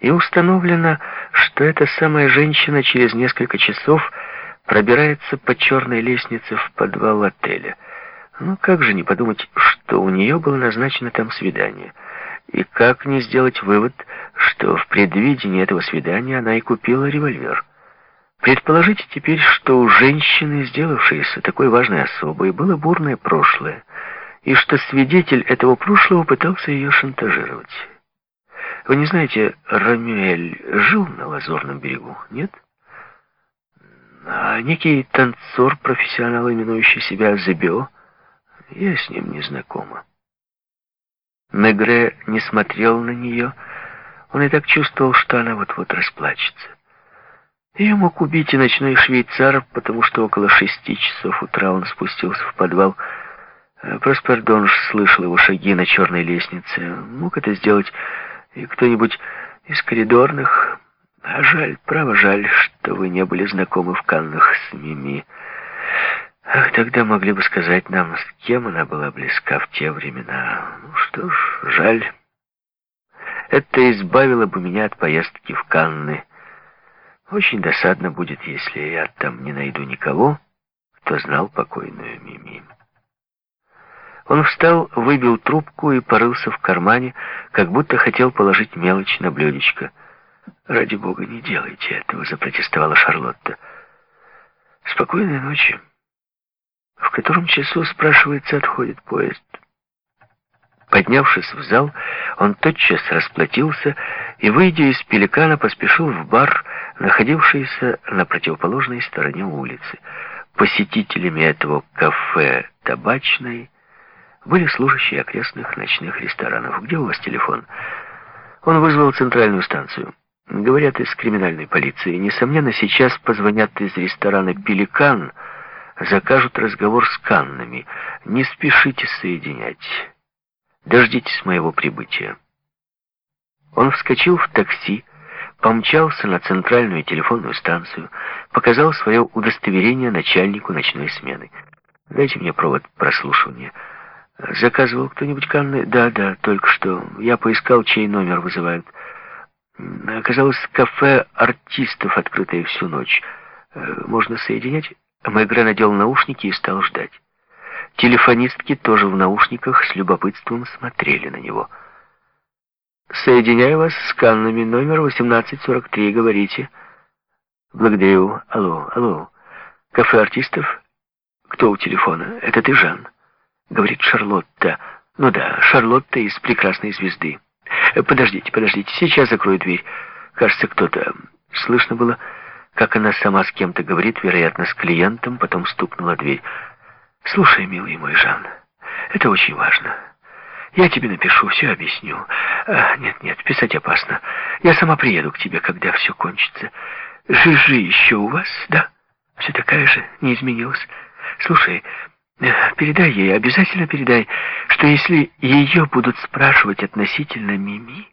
И установлено, что эта самая женщина через несколько часов пробирается по черной лестнице в подвал отеля. Ну как же не подумать, что у нее было назначено там свидание. И как не сделать вывод, что в предвидении этого свидания она и купила револьвер. Предположите теперь, что у женщины, сделавшейся такой важной особой, было бурное прошлое, и что свидетель этого прошлого пытался ее шантажировать. Вы не знаете, Рамюэль жил на Лазурном берегу, нет? А некий танцор, профессионал, именующий себя Зебио, я с ним не знакома. Мегре не смотрел на нее, он и так чувствовал, что она вот-вот расплачется. Ее мог убить и ночной швейцар, потому что около шести часов утра он спустился в подвал. Э, Проспардонж слышал его шаги на черной лестнице. Мог это сделать и кто-нибудь из коридорных. А жаль, право жаль, что вы не были знакомы в Каннах с Мими. Ах, тогда могли бы сказать нам, с кем она была близка в те времена. Ну что ж, жаль. Это избавило бы меня от поездки в Канны. Очень досадно будет, если я там не найду никого, кто знал покойную Мими. Он встал, выбил трубку и порылся в кармане, как будто хотел положить мелочь на блюдечко. «Ради бога, не делайте этого», — запротестовала Шарлотта. «Спокойной ночи. В котором часу, спрашивается, отходит поезд?» Поднявшись в зал, он тотчас расплатился и, выйдя из пеликана, поспешил в бар, находившийся на противоположной стороне улицы. Посетителями этого кафе «Табачной» были служащие окрестных ночных ресторанов. «Где у вас телефон?» Он вызвал центральную станцию. Говорят из криминальной полиции. Несомненно, сейчас позвонят из ресторана «Пеликан», закажут разговор с Каннами. Не спешите соединять. Дождитесь моего прибытия. Он вскочил в такси, помчался на центральную телефонную станцию, показал свое удостоверение начальнику ночной смены. «Дайте мне провод прослушивания». «Заказывал кто-нибудь Канны?» «Да, да, только что. Я поискал, чей номер вызывают». Оказалось, кафе артистов, открытое всю ночь. Э, можно соединять?» Мегре надел наушники и стал ждать. Телефонистки тоже в наушниках с любопытством смотрели на него. «Соединяю вас с Каннами. Номер 1843. Говорите». «Благодарю. Алло, алло. Кафе артистов? Кто у телефона? Это ты, Жан?» Говорит Шарлотта. «Ну да, Шарлотта из «Прекрасной звезды». Подождите, подождите. Сейчас закрою дверь. Кажется, кто-то... Слышно было, как она сама с кем-то говорит, вероятно, с клиентом, потом стукнула дверь. Слушай, милый мой Жан, это очень важно. Я тебе напишу, все объясню. А, нет, нет, писать опасно. Я сама приеду к тебе, когда все кончится. Жижи еще у вас, да? Все такая же, не изменилась. Слушай, э, передай ей, обязательно передай, что если ее будут спрашивать относительно Мими,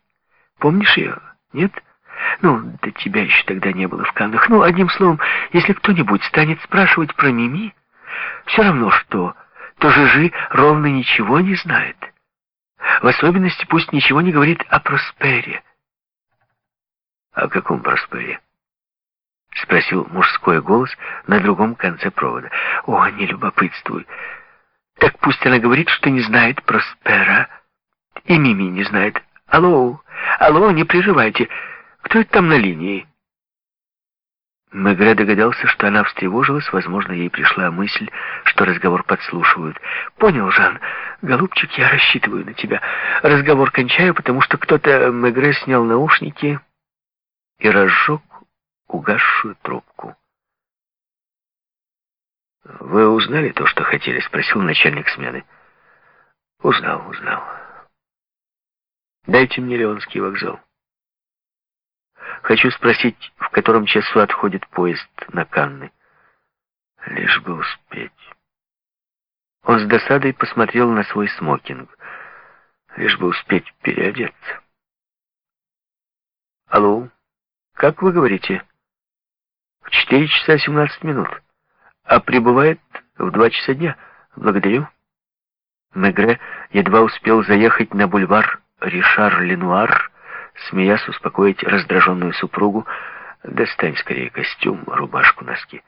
помнишь ее, нет? Ну, да тебя еще тогда не было в Каннах. Ну, одним словом, если кто-нибудь станет спрашивать про Мими, все равно что, то Жижи ровно ничего не знает. В особенности пусть ничего не говорит о Проспере. «О каком Проспере?» — спросил мужской голос на другом конце провода. «О, не любопытствуй. Так пусть она говорит, что не знает Проспера. И Мими не знает. Алло, алло, не прерывайте. Кто это там на линии?» Мегре догадался, что она встревожилась, возможно, ей пришла мысль, что разговор подслушивают. «Понял, Жан. Голубчик, я рассчитываю на тебя. Разговор кончаю, потому что кто-то...» Мегре снял наушники и разжег угасшую трубку. «Вы узнали то, что хотели?» — спросил начальник смены. «Узнал, узнал. Дайте мне Леонский вокзал». Хочу спросить, в котором часу отходит поезд на Канны. Лишь бы успеть. Он с досадой посмотрел на свой смокинг. Лишь бы успеть переодеться. Алло, как вы говорите? В четыре часа семнадцать минут. А прибывает в два часа дня. Благодарю. Мегре едва успел заехать на бульвар Ришар-Ленуар, смеясь успокоить раздраженную супругу, «Достань скорее костюм, рубашку, носки».